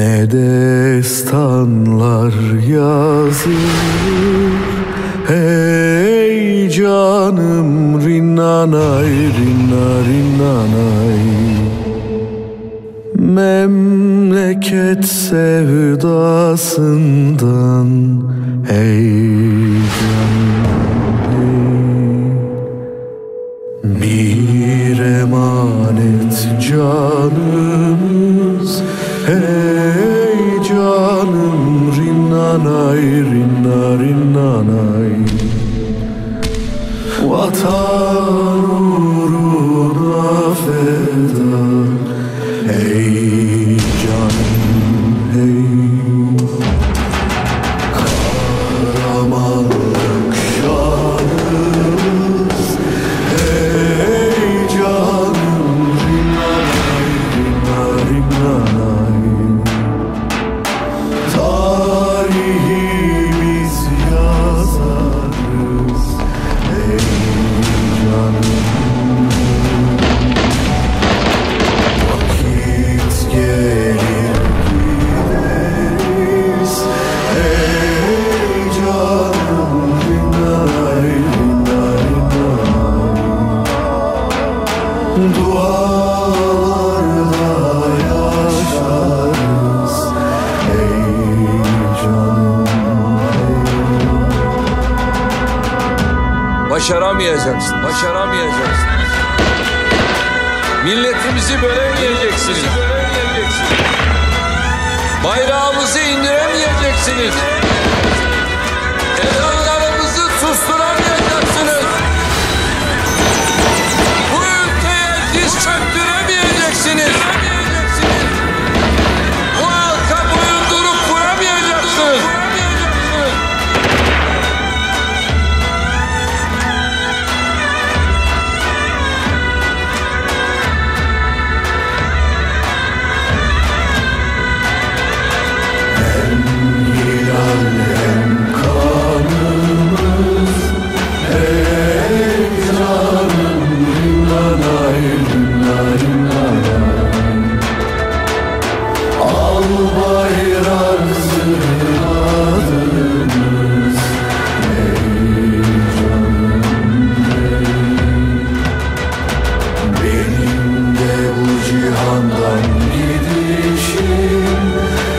Ne destanlar yazılır Hey canım rinnanay rinna rinnanay Memleket sevdasından Hey canım hey. Bir emanet canım Hey canım rinnanay rinna rinnanay Vatan Başaramayacaksın. Başaramayacaksın. Milletimizi bölemeyeceksiniz. Bayrağımızı indiremeyeceksiniz.